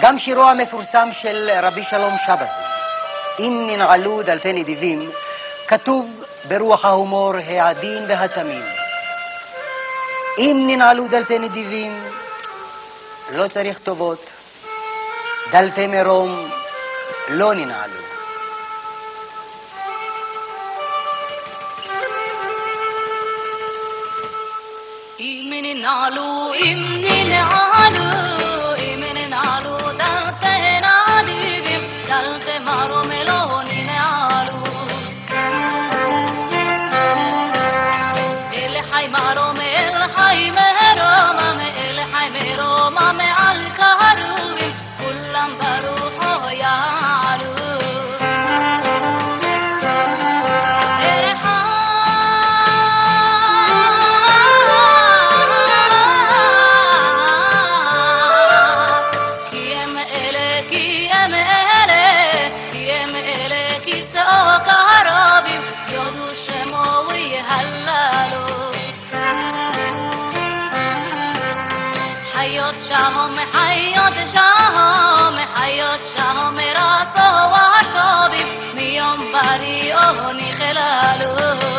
גם שירו המפורסם של רבי שלום שבזי, אם ננעלו דלתי נדיבים, כתוב ברוח ההומור העדין והתמים. אם ננעלו דלתי נדיבים, לא צריך טובות, דלתי מרום לא ננעלו. אם ננעלו, אם ננעלו, حیات شام حیات شام حیات شام را تو و میام بری آهنی خلالو.